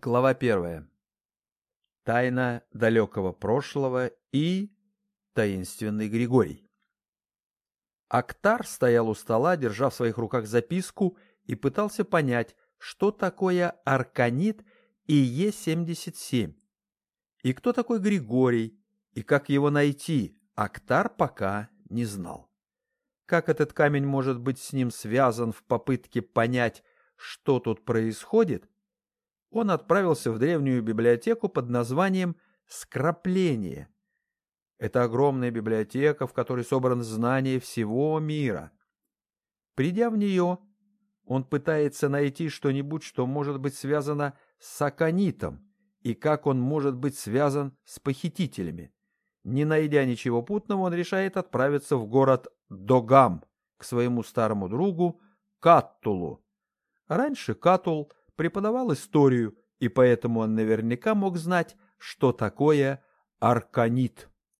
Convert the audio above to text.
Глава первая. Тайна далекого прошлого и таинственный Григорий. Актар стоял у стола, держа в своих руках записку и пытался понять, что такое арканит и Е-77. И кто такой Григорий, и как его найти, Актар пока не знал. Как этот камень может быть с ним связан в попытке понять, что тут происходит, он отправился в древнюю библиотеку под названием «Скрапление». Это огромная библиотека, в которой собраны знания всего мира. Придя в нее, он пытается найти что-нибудь, что может быть связано с Аконитом, и как он может быть связан с похитителями. Не найдя ничего путного, он решает отправиться в город Догам к своему старому другу Каттулу. Раньше Катул преподавал историю, и поэтому он наверняка мог знать, что такое арканит.